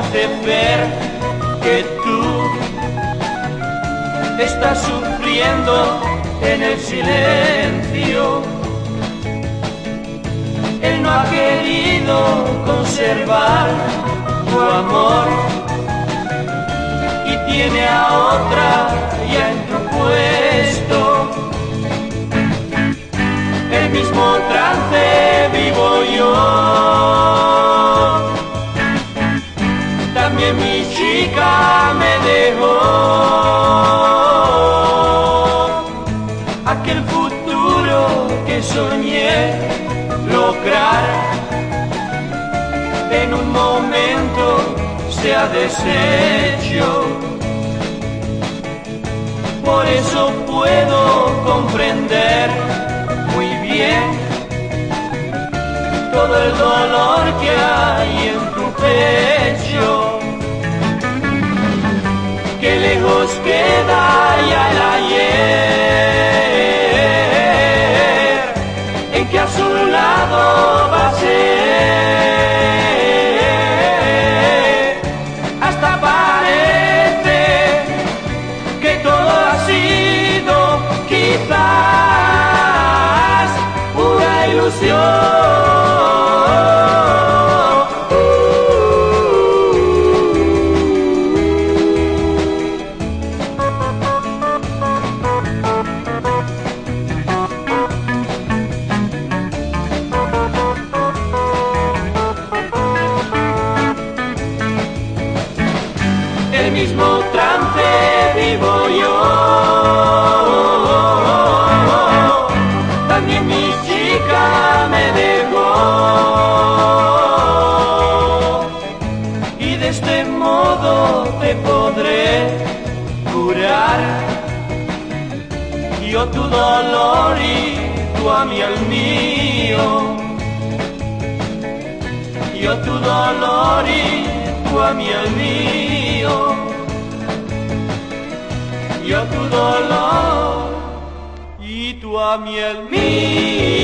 hace ver que tú estás sufriendo en el silencio. Él no ha querido conservar tu amor y tiene a otra ya en tu puesto. El mismo trance futuro que soñé lograr en un momento se ha deshecho. Por eso puedo comprender a su lado va a ser. Mismo trance vivo yo. También mi chica me dejó. Y de este modo te podré curar. Yo tu dolor y tú a mí el mío. Yo tu dolor y tú a mí el mío. Yo tu dolor y tú a mí el mío.